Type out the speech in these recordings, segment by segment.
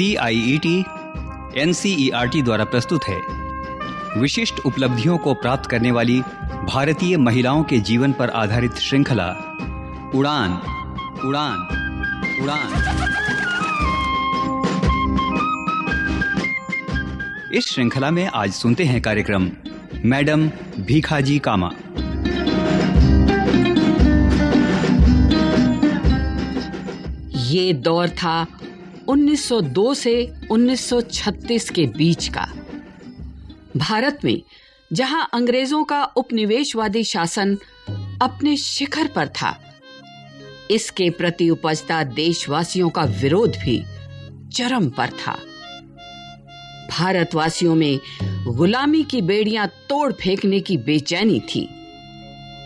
C I E T N T द्वारा प्रस्तुत है। विशिष्ट उपलब्धियों को प्राप्त करने वाली भारतीय महिलाओं के जीवन पर आधारित श्रृंखला, उड़ान उड़ान उड़ान। इस श्रृंखला में आज सुनते हैं कार्यक्रम, मैडम भीखाजी कामा। ये दौर था 1902 से 1936 के बीच का। भारत में, जहाँ अंग्रेज़ों का उपनिवेशवादी शासन अपने शिखर पर था, इसके प्रति उपजता देशवासियों का विरोध भी चरम पर था। भारतवासियों में गुलामी की बेड़ियाँ तोड़ फेंकने की बेचैनी थी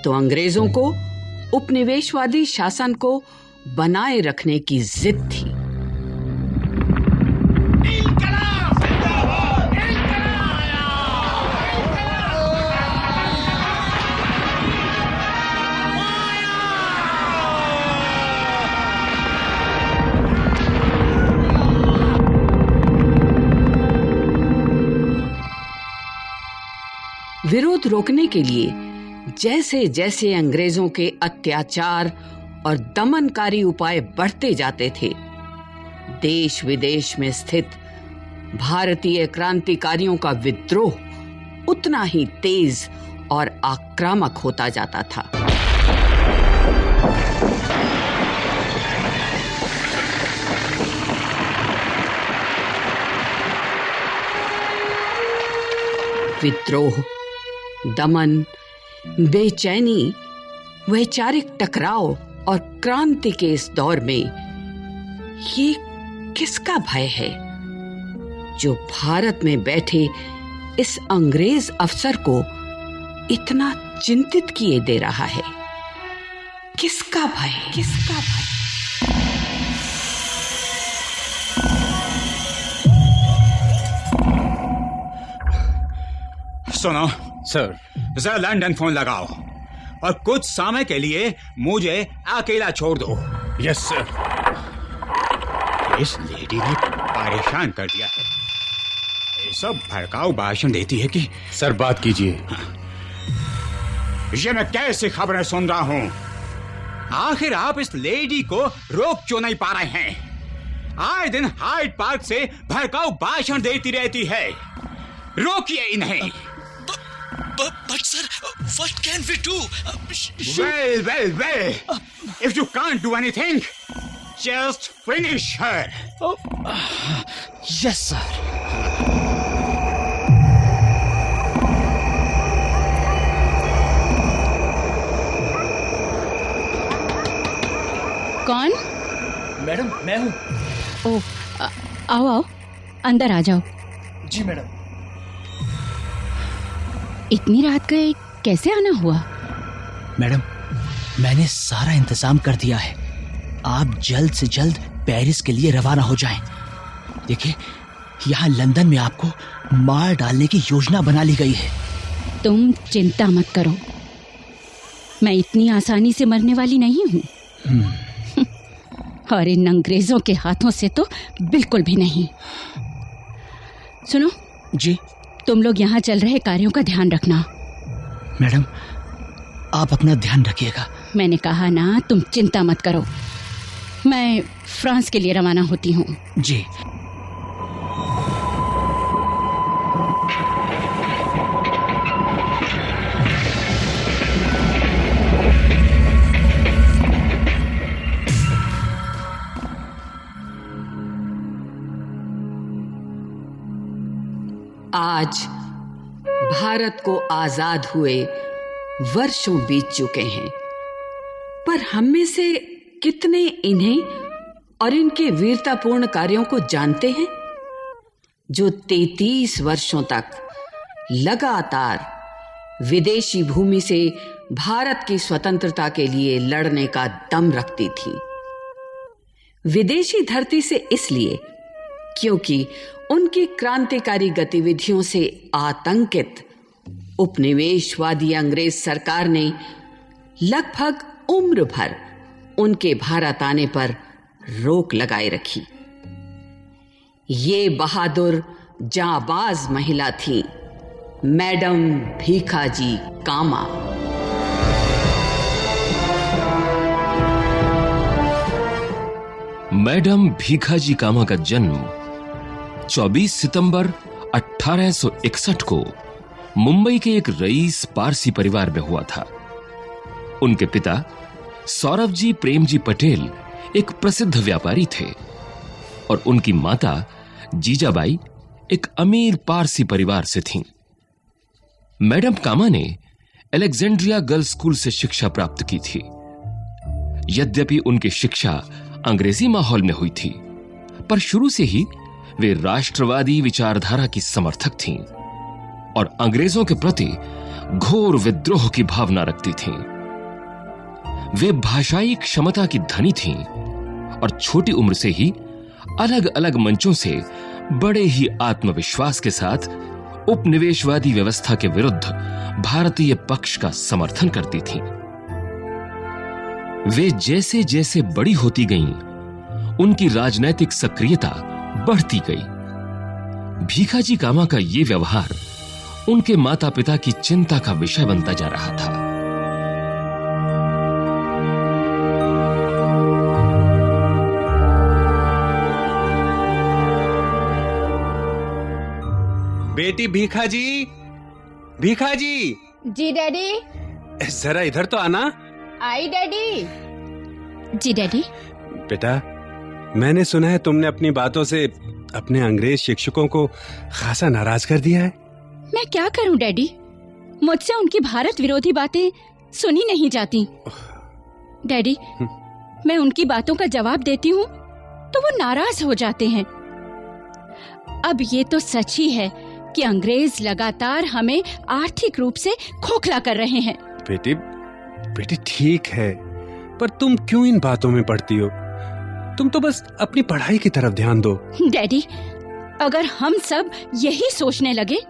तो अंग्रेज़ों को उपनिवेशवादी शासन को बनाए रखने की जिद थी। विरोध रोकने के लिए जैसे जैसे अंग्रेज़ों के अत्याचार और दमनकारी उपाय बढ़ते जाते थे देश विदेश में स्थित भारतीय क्रांतिकारियों का विद्रोह उतना ही तेज और आक्रामक होता जाता था। विद्रोह दमन, बेचैनी, वैचारिक टकराव और क्रांति के इस दौर में ये किसका भय है? जो भारत में बैठे इस अंग्रेज़ अफसर को इतना चिंतित किए दे रहा है। किसका भय? किसका भय? सुनो सर जरा लंदन फ़ोन लगाओ। और कुछ समय के लिए मुझे अकेला छोड़ दो। यस सर इस लेडी ने परेशान कर दिया है। ये सब भड़काऊ भाषण देती है कि सर बात कीजिए। ये मैं कैसी खबरें सुन रहा हूँ? आखिर आप इस लेडी को रोक क्यों नहीं पा रहे हैं? आए दिन हाइड पार्क से भड़काऊ भाषण देती रहती है। रोकिए इन्हें। But, but sir, what can we do? Uh, sh- sh- Well, well, well. If you can't do anything, just finish her. yes, sir. कौन मैडम मैं हूँ ओ आ- आओ आओ अंदर आ जाओ जी मैडम इतनी रात गए कैसे आना हुआ? मैडम मैंने सारा इंतज़ाम कर दिया है। आप जल्द से जल्द पेरिस के लिए रवाना हो जाएँ। देखिए यहाँ लंदन में आपको मार डालने की योजना बना ली गई है। तुम चिंता मत करो। मैं इतनी आसानी से मरने वाली नहीं हूँ। और इन अंग्रेज़ों के हाथों से तो बिल्कुल भी नहीं। सुनो जी। तुम लोग यहाँ चल रहे कार्यों का ध्यान रखना। मैडम आप अपना ध्यान रखिएगा। मैंने कहा ना तुम चिंता मत करो। मैं फ्रांस के लिए रवाना होती हूँ। जी। आज भारत को आज़ाद हुए वर्षों बीत चुके हैं। पर हम में से कितने इन्हें और इनके वीरतापूर्ण कार्यों को जानते हैं? जो 33 वर्षों तक लगातार विदेशी भूमि से भारत की स्वतंत्रता के लिए लड़ने का दम रखती थी। विदेशी धरती से इसलिए क्योंकि उनकी क्रांतिकारी गतिविधियों से आतंकित उपनिवेशवादी अंग्रेज़ सरकार ने लगभग उम्र भर उनके भारत आने पर रोक लगाए रखी। ये बहादुर जाबाज महिला थी, मैडम भीखाजी कामा। मैडम भीखाजी कामा का जन्म 24 सितंबर 1861 को मुंबई के एक रईस पारसी परिवार में हुआ था उनके पिता सौरभ जी प्रेम जी पटेल एक प्रसिद्ध व्यापारी थे और उनकी माता जीजाबाई एक अमीर पारसी परिवार से थीं। मैडम कामा ने अलेक्जेंड्रिया गर्ल्स स्कूल से शिक्षा प्राप्त की थी यद्यपि उनकी शिक्षा अंग्रेज़ी माहौल में हुई थी, पर शुरू से ही वे राष्ट्रवादी विचारधारा की समर्थक थीं और अंग्रेज़ों के प्रति घोर विद्रोह की भावना रखती थीं। वे भाषाई क्षमता की धनी थीं और छोटी उम्र से ही अलग अलग मंचों से बड़े ही आत्मविश्वास के साथ उपनिवेशवादी व्यवस्था के विरुद्ध भारतीय पक्ष का समर्थन करती थीं। वे जैसे जैसे बड़ी होती गईं, उनकी राजनैतिक सक्रियता बढ़ती गई। भीखाजी कामा का ये व्यवहार उनके माता पिता की चिंता का विषय बनता जा रहा था। बेटी भीखा जी भीखा जी जी डैडी। जरा इधर तो आना। आई डैडी। जी डैडी। बेटा मैंने सुना है तुमने अपनी बातों से अपने अंग्रेज़ शिक्षकों को खासा नाराज़ कर दिया है। मैं क्या करूँ डैडी? मुझसे उनकी भारत विरोधी बातें सुनी नहीं जाती। डैडी मैं उनकी बातों का जवाब देती हूँ तो वो नाराज़ हो जाते हैं। अब ये तो सच ही है कि अंग्रेज़ लगातार हमें आर्थिक रूप से खोखला कर रहे हैं। बेटी बेटी ठीक है पर तुम क्यों इन बातों में पड़ती हो? तुम तो बस अपनी पढ़ाई की तरफ़ ध्यान दो। डैडी अगर हम सब यही सोचने लगे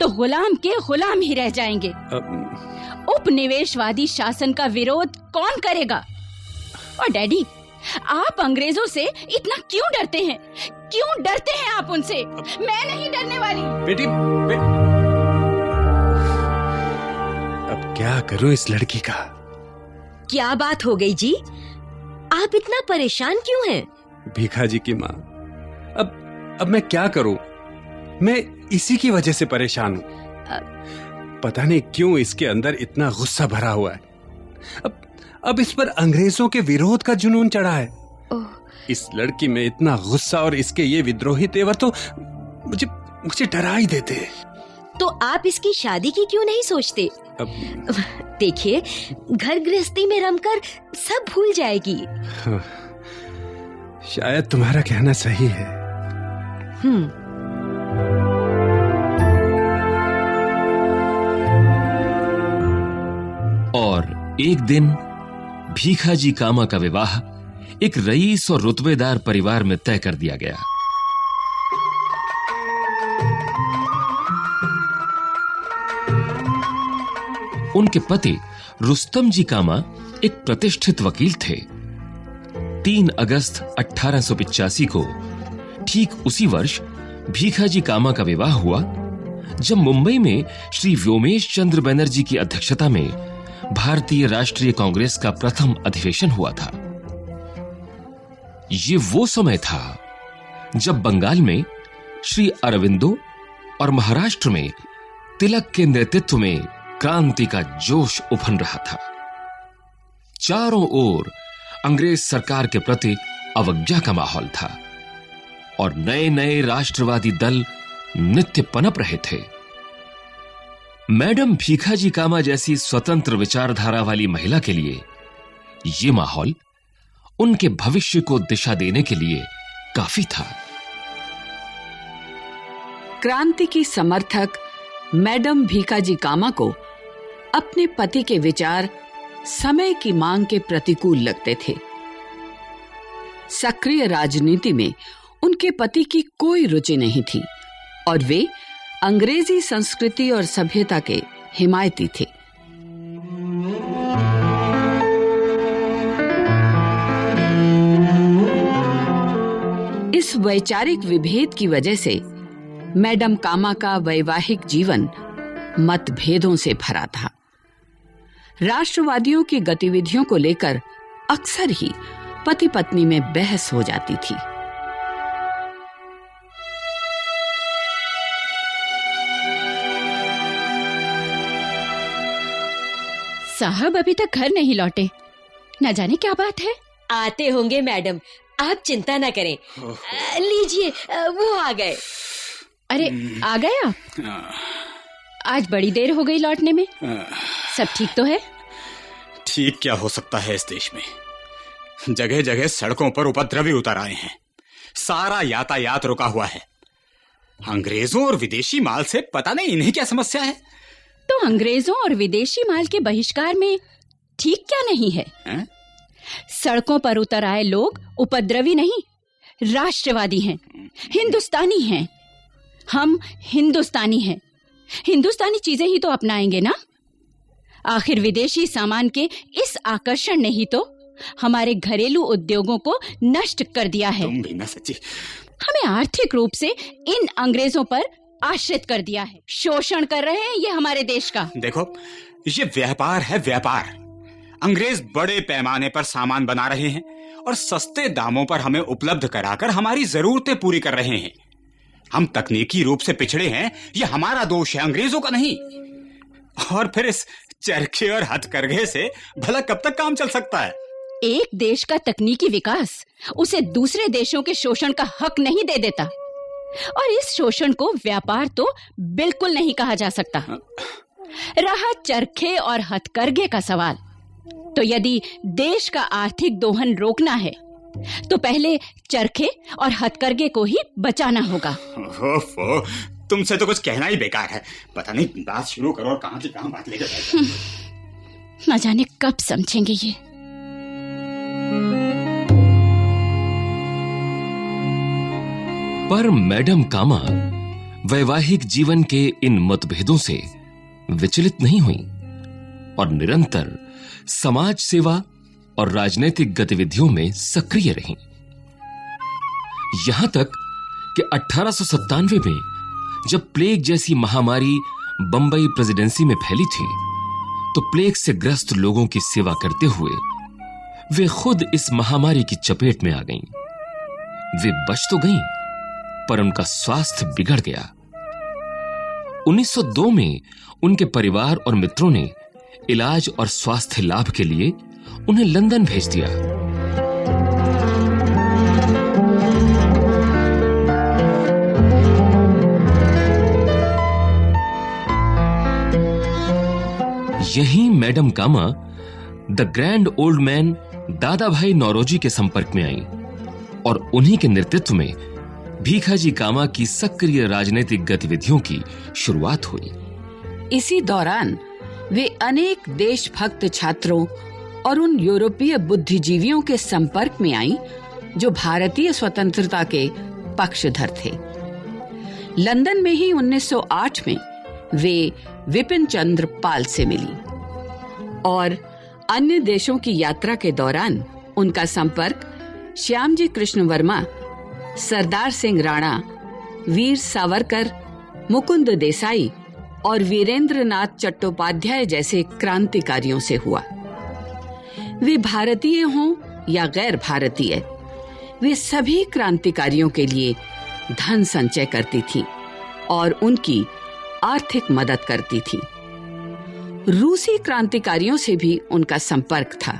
तो गुलाम के गुलाम ही रह जाएँगे। उपनिवेशवादी शासन का विरोध कौन करेगा? और डैडी आप अंग्रेज़ों से इतना क्यों डरते हैं? क्यों डरते हैं आप उनसे? मैं नहीं डरने वाली। बेटी बे... अब क्या करूँ इस लड़की का? क्या बात हो गई जी? आप इतना परेशान क्यों हैं? भीखा जी की माँ। अब अब मैं क्या करूँ? मैं इसी की वजह से परेशान हूँ। पता नहीं क्यों इसके अंदर इतना गुस्सा भरा हुआ है। अब अब इस पर अंग्रेज़ों के विरोध का जुनून चढ़ा है। इस लड़की में इतना गुस्सा और इसके ये विद्रोही तेवर तो मुझे मुझे डरा ही देते तो आप इसकी शादी की क्यों नहीं सोचते? अब देखिए घर गृहस्थी में रमकर सब भूल जाएगी। शायद तुम्हारा कहना सही है। हम्म। और एक दिन भीखाजी कामा का विवाह एक रईस और रुतबेदार परिवार में तय कर दिया गया। उनके पति रुस्तम जी कामा एक प्रतिष्ठित वकील थे। 3 अगस्त 1885 को ठीक उसी वर्ष भीखाजी कामा का विवाह हुआ, जब मुंबई में श्री व्योमेश चंद्र बनर्जी की अध्यक्षता में भारतीय राष्ट्रीय कांग्रेस का प्रथम अधिवेशन हुआ था। ये वो समय था जब बंगाल में श्री अरविंदो और महाराष्ट्र में तिलक के नेतृत्व में क्रांति का जोश उफन रहा था। चारों ओर अंग्रेज़ सरकार के प्रति अवज्ञा का माहौल था और नए नए राष्ट्रवादी दल नित्य पनप रहे थे। मैडम भीखाजी कामा जैसी स्वतंत्र विचारधारा वाली महिला के लिए यह माहौल उनके भविष्य को दिशा देने के लिए काफ़ी था। क्रांति की समर्थक मैडम भीखाजी कामा को अपने पति के विचार समय की मांग के प्रतिकूल लगते थे। सक्रिय राजनीति में उनके पति की कोई रुचि नहीं थी और वे अंग्रेज़ी संस्कृति और सभ्यता के हिमायती थे। इस वैचारिक विभेद की वजह से मैडम कामा का वैवाहिक जीवन मतभेदों से भरा था। राष्ट्रवादियों की गतिविधियों को लेकर अक्सर ही पति पत्नी में बहस हो जाती थी। साहब अभी तक घर नहीं लौटे। न जाने क्या बात है? आते होंगे मैडम। आप चिंता न करें। लीजिए वो आ गए। अरे आ गए आप? आज बड़ी देर हो गई लौटने में। सब ठीक तो है? ठीक क्या हो सकता है इस देश में? जगह जगह सड़कों पर उपद्रवी उतर आए हैं। सारा यातायात रुका हुआ है। अंग्रेज़ों और विदेशी माल से पता नहीं इन्हें क्या समस्या है? तो अंग्रेज़ों और विदेशी माल के बहिष्कार में ठीक क्या नहीं है? हैं? सड़कों पर उतर आए लोग उपद्रवी नहीं राष्ट्रवादी हैं हिंदुस्तानी हैं। हम हिंदुस्तानी हैं। हिंदुस्तानी चीज़ें ही तो अपनाएँगे ना? आखिर विदेशी सामान के इस आकर्षण ने ही तो हमारे घरेलू उद्योगों को नष्ट कर दिया है। तुम भी ना सच्ची। हमें आर्थिक रूप से इन अंग्रेज़ों पर आश्रित कर दिया है। शोषण कर रहे हैं ये हमारे देश का। देखो ये व्यापार है व्यापार। अंग्रेज़ बड़े पैमाने पर सामान बना रहे हैं और सस्ते दामों पर हमें उपलब्ध कराकर हमारी जरूरतें पूरी कर रहे हैं। हम तकनीकी रूप से पिछड़े हैं ये हमारा दोष है अंग्रेज़ों का नहीं। और फिर इस चरखे और हथकरघे से भला कब तक काम चल सकता है? एक देश का तकनीकी विकास उसे दूसरे देशों के शोषण का हक नहीं दे देता। और इस शोषण को व्यापार तो बिल्कुल नहीं कहा जा सकता। रहा चरखे और हथकरघे का सवाल तो यदि देश का आर्थिक दोहन रोकना है तो पहले चरखे और हथकरघे को ही बचाना होगा। ओफो तुमसे तो कुछ कहना ही बेकार है। पता नहीं बात शुरू करो और कहाँ की कहाँ बात लेकर जाए न जाने कब समझेंगे ये। पर मैडम कामा वैवाहिक जीवन के इन मतभेदों से विचलित नहीं हुई और निरंतर समाज सेवा और राजनीतिक गतिविधियों में सक्रिय रहीं यहाँ तक कि अठारह सौ सत्तानवे में जब प्लेग जैसी महामारी बंबई प्रेसिडेंसी में फैली थी तो प्लेग से ग्रस्त लोगों की सेवा करते हुए वे खुद इस महामारी की चपेट में आ गईं। वे बच तो गईं, पर उनका स्वास्थ्य बिगड़ गया 1902 में उनके परिवार और मित्रों ने इलाज और स्वास्थ्य लाभ के लिए उन्हें लंदन भेज दिया। यहीं madam Cama, the grand old man Dadabhai Naoroji के संपर्क में आई और उन्हीं के नेतृत्व में भीखाजी कामा की सक्रिय राजनीतिक गतिविधियों की शुरुआत हुई। इसी दौरान वे अनेक देशभक्त छात्रों और उन यूरोपीय बुद्धिजीवियों के संपर्क में आई, जो भारतीय स्वतंत्रता के पक्षधर थे। लंदन में ही 1908 में वे विपिन चंद्र पाल से मिली और अन्य देशों की यात्रा के दौरान उनका संपर्क श्यामजी कृष्ण वर्मा सरदार सिंह राणा, वीर सावरकर, मुकुंद देसाई और वीरेंद्र नाथ चट्टोपाध्याय जैसे क्रांतिकारियों से हुआ। वे भारतीय हों या गैर भारतीय, वे सभी क्रांतिकारियों के लिए धन संचय करती थी और उनकी आर्थिक मदद करती थी। रूसी क्रांतिकारियों से भी उनका संपर्क था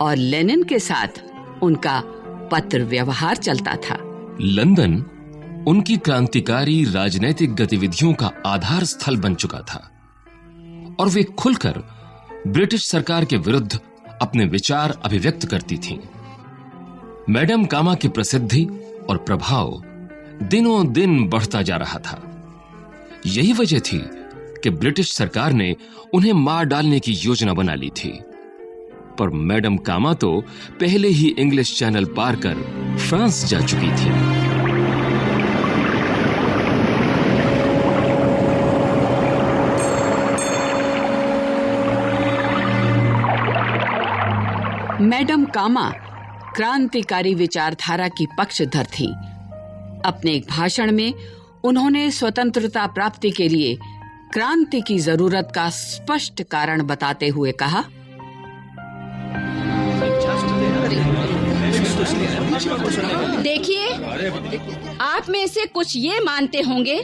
और लेनिन के साथ उनका पत्र व्यवहार चलता था। लंदन उनकी क्रांतिकारी राजनैतिक गतिविधियों का आधार स्थल बन चुका था और वे खुलकर ब्रिटिश सरकार के विरुद्ध अपने विचार अभिव्यक्त करती थीं। मैडम कामा की प्रसिद्धि और प्रभाव दिनों दिन बढ़ता जा रहा था। यही वजह थी कि ब्रिटिश सरकार ने उन्हें मार डालने की योजना बना ली थी। पर मैडम कामा तो पहले ही इंग्लिश चैनल पार कर फ्रांस जा चुकी थी। मैडम कामा क्रांतिकारी विचारधारा की पक्षधर थी। अपने एक भाषण में उन्होंने स्वतंत्रता प्राप्ति के लिए क्रांति की ज़रूरत का स्पष्ट कारण बताते हुए कहा, देखिए, आप में से कुछ ये मानते होंगे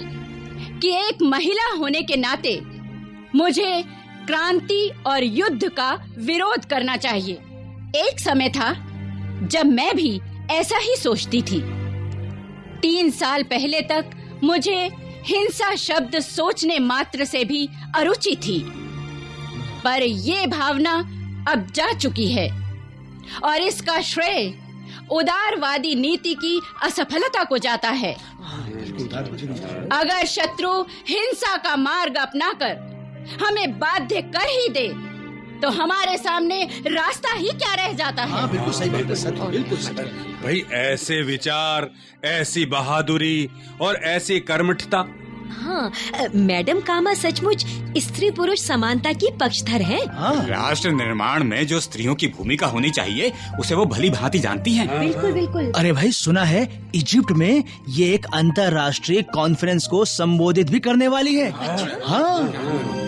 कि एक महिला होने के नाते मुझे क्रांति और युद्ध का विरोध करना चाहिए। एक समय था जब मैं भी ऐसा ही सोचती थी। तीन साल पहले तक मुझे हिंसा शब्द सोचने मात्र से भी अरुचि थी। पर ये भावना अब जा चुकी है और इसका श्रेय उदारवादी नीति की असफलता को जाता है। अगर शत्रु हिंसा का मार्ग अपनाकर हमें बाध्य कर ही दे तो हमारे सामने रास्ता ही क्या रह जाता है? हाँ बिल्कुल सही बात है बिल्कुल सच। भाई ऐसे विचार ऐसी बहादुरी और ऐसी कर्मठता। हाँ मैडम कामा सचमुच स्त्री पुरुष समानता की पक्षधर है। हाँ। राष्ट्र निर्माण में जो स्त्रियों की भूमिका होनी चाहिए उसे वो भली भांति जानती हैं। बिल्कुल बिल्कुल। अरे भाई सुना है इजिप्ट में ये एक अंतरराष्ट्रीय कॉन्फ्रेंस को संबोधित भी करने वाली है। हाँ, हाँ।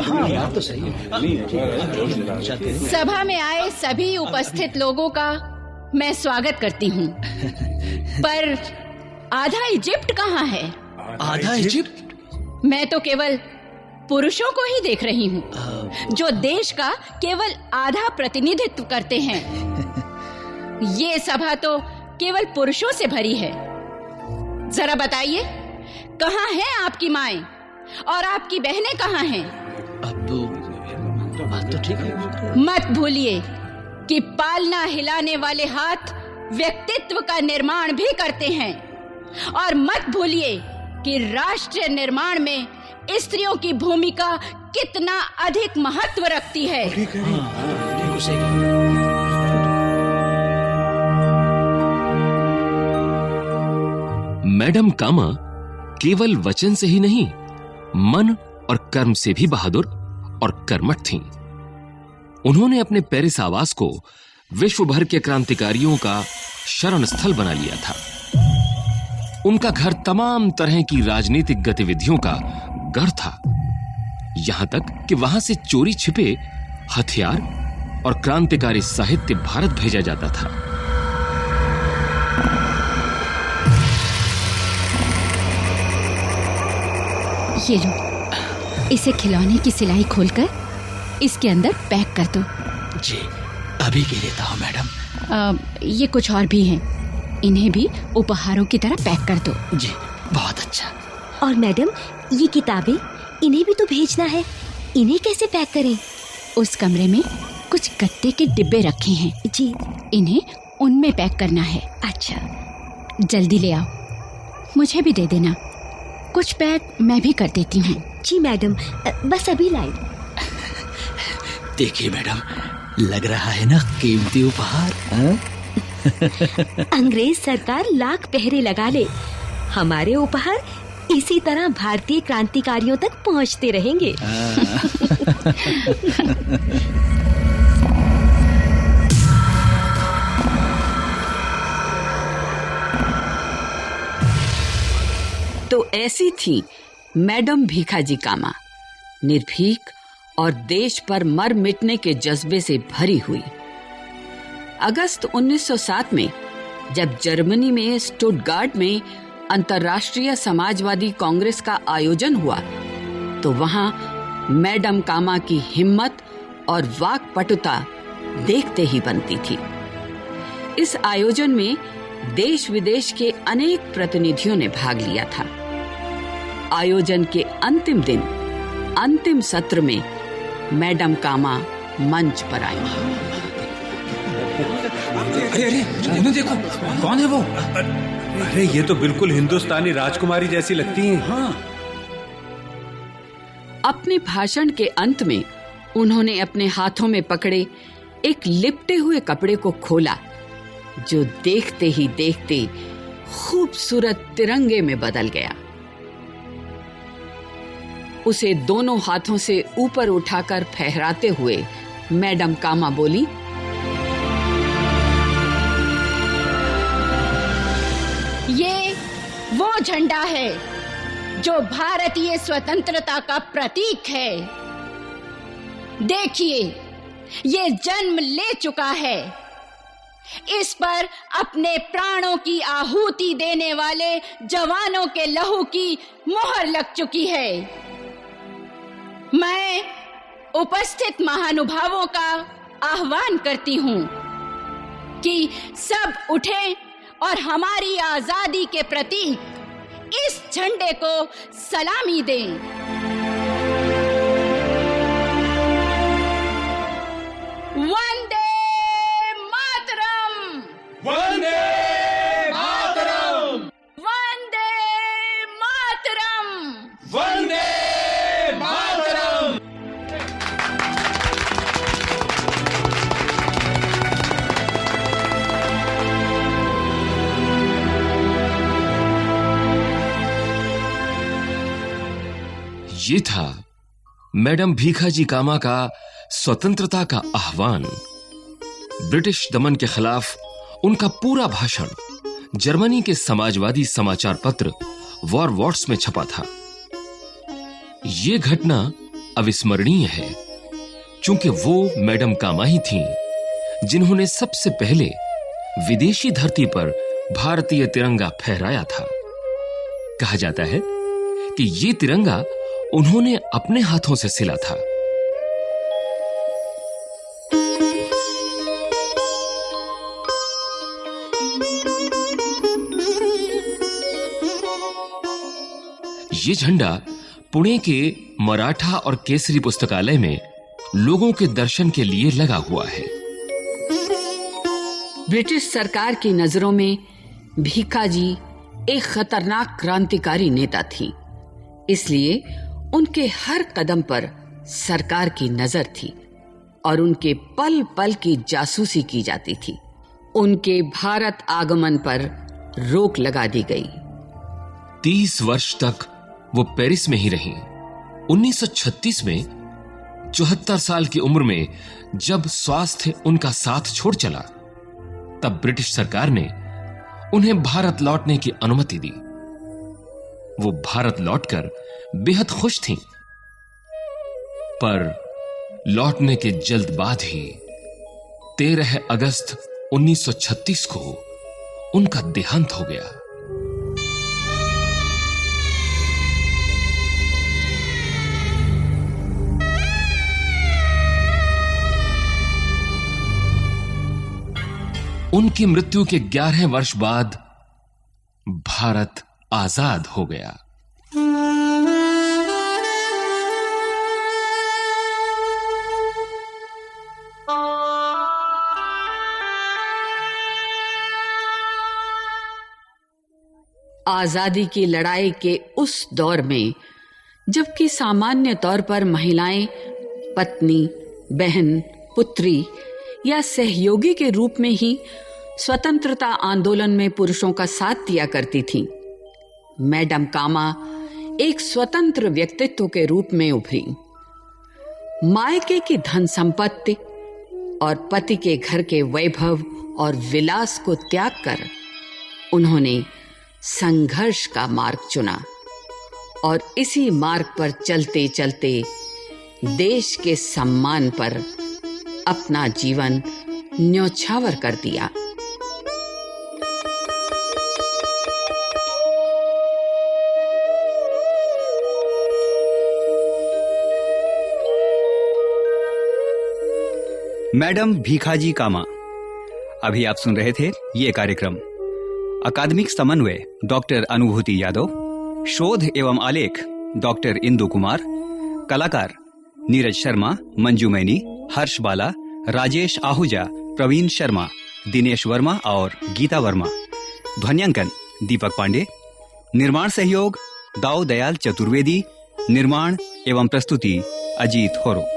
हाँ बात तो सही है सभा में आए सभी उपस्थित लोगों का मैं स्वागत करती हूँ पर आधा इजिप्ट कहाँ है आधा इजिप्ट मैं तो केवल पुरुषों को ही देख रही हूँ। जो देश का केवल आधा प्रतिनिधित्व करते हैं। ये सभा तो केवल पुरुषों से भरी है। जरा बताइए कहाँ है आपकी माएँ? और आपकी बहनें कहाँ हैं? अब तो बात तो ठीक है। मत भूलिए कि पालना हिलाने वाले हाथ व्यक्तित्व का निर्माण भी करते हैं। और मत भूलिए कि राष्ट्र निर्माण में स्त्रियों की भूमिका कितना अधिक महत्व रखती है कहा। मैडम कामा केवल वचन से ही नहीं मन और कर्म से भी बहादुर और कर्मठ थीं। उन्होंने अपने पेरिस आवास को विश्व भर के क्रांतिकारियों का शरण स्थल बना लिया था उनका घर तमाम तरह की राजनीतिक गतिविधियों का गढ़ था। यहाँ तक कि वहाँ से चोरी छिपे हथियार और क्रांतिकारी साहित्य भारत भेजा जाता था। ये लो इसे खिलौने की सिलाई खोलकर इसके अंदर पैक कर दो। जी अभी के लेता हूँ मैडम। अ, ये कुछ और भी हैं। इन्हें भी उपहारों की तरह पैक कर दो। जी बहुत अच्छा। और मैडम ये किताबें इन्हें भी तो भेजना है। इन्हें कैसे पैक करें? उस कमरे में कुछ गत्ते के डिब्बे रखे हैं। जी। इन्हें उनमें पैक करना है। अच्छा। जल्दी ले आओ। मुझे भी दे देना। कुछ पैक मैं भी कर देती हूँ। जी मैडम। बस अभी लाई देखिए मैडम लग रहा है ना कीमती उपहार हाँ? अंग्रेज़ सरकार लाख पहरे लगा ले। हमारे उपहार इसी तरह भारतीय क्रांतिकारियों तक पहुँचते रहेंगे। तो ऐसी थी मैडम भीखाजी कामा। निर्भीक और देश पर मर मिटने के जज्बे से भरी हुई। अगस्त 1907 में, जब जर्मनी में, स्टुटगार्ट में अंतर्राष्ट्रीय समाजवादी कांग्रेस का आयोजन हुआ तो वहाँ मैडम कामा की हिम्मत और वाकपटुता देखते ही बनती थी। इस आयोजन में देश विदेश के अनेक प्रतिनिधियों ने भाग लिया था। आयोजन के अंतिम दिन, अंतिम सत्र में मैडम कामा मंच पर आई। अरे अरे देखो, कौन है वो? अरे, ये तो बिल्कुल हिंदुस्तानी राजकुमारी जैसी लगती हैं। हाँ। अपने भाषण के अंत में उन्होंने अपने हाथों में पकड़े एक लिपटे हुए कपड़े को खोला, जो देखते ही देखते खूबसूरत तिरंगे में बदल गया। उसे दोनों हाथों से ऊपर उठाकर फहराते हुए मैडम कामा बोली झंडा है, जो भारतीय स्वतंत्रता का प्रतीक है। देखिए, ये जन्म ले चुका है। इस पर अपने प्राणों की आहुति देने वाले जवानों के लहू की मोहर लग चुकी है। मैं उपस्थित महानुभावों का आह्वान करती हूँ कि सब उठें और हमारी आज़ादी के प्रति इस झंडे को सलामी दें। ये था मैडम भीखाजी कामा का स्वतंत्रता का आह्वान। ब्रिटिश दमन के खिलाफ उनका पूरा भाषण जर्मनी के समाजवादी समाचार पत्र वॉर वॉट्स में छपा था। ये घटना अविस्मरणीय है, क्योंकि वो मैडम कामा ही थीं, जिन्होंने सबसे पहले विदेशी धरती पर भारतीय तिरंगा फहराया था। कहा जाता है कि यह तिरंगा उन्होंने अपने हाथों से सिला था। ये झंडा पुणे के मराठा और केसरी पुस्तकालय में लोगों के दर्शन के लिए लगा हुआ है। ब्रिटिश सरकार की नज़रों में भीखाजी एक खतरनाक क्रांतिकारी नेता थी। इसलिए उनके हर कदम पर सरकार की नज़र थी और उनके पल पल की जासूसी की जाती थी। उनके भारत आगमन पर रोक लगा दी गई। तीस वर्ष तक वो पेरिस में ही रही। 1936 में चौहत्तर साल की उम्र में जब स्वास्थ्य उनका साथ छोड़ चला, तब ब्रिटिश सरकार ने उन्हें भारत लौटने की अनुमति दी। वो भारत लौटकर बेहद खुश थीं। पर लौटने के जल्द बाद ही 13 अगस्त 1936 को उनका देहांत हो गया उनकी मृत्यु के 11 वर्ष बाद भारत आज़ाद हो गया। आज़ादी की लड़ाई के उस दौर में, जबकि सामान्य तौर पर महिलाएँ पत्नी, बहन, पुत्री या सहयोगी के रूप में ही स्वतंत्रता आंदोलन में पुरुषों का साथ दिया करती थीं। मैडम कामा एक स्वतंत्र व्यक्तित्व के रूप में उभरी। मायके की धन संपत्ति और पति के घर के वैभव और विलास को त्याग कर उन्होंने संघर्ष का मार्ग चुना और इसी मार्ग पर चलते चलते देश के सम्मान पर अपना जीवन न्यौछावर कर दिया। मैडम भीखाजी कामा। अभी आप सुन रहे थे ये कार्यक्रम। अकादमिक समन्वय, डॉक्टर अनुभूति यादव, शोध एवं आलेख, डॉक्टर इंदु कुमार, कलाकार नीरज शर्मा, मंजू मैनी, हर्ष बाला, राजेश आहूजा, प्रवीण शर्मा, दिनेश वर्मा और गीता वर्मा। ध्वन्यांकन, दीपक पांडे। निर्माण सहयोग दाऊ दयाल चतुर्वेदी। निर्माण एवं प्रस्तुति, अजीत होरो।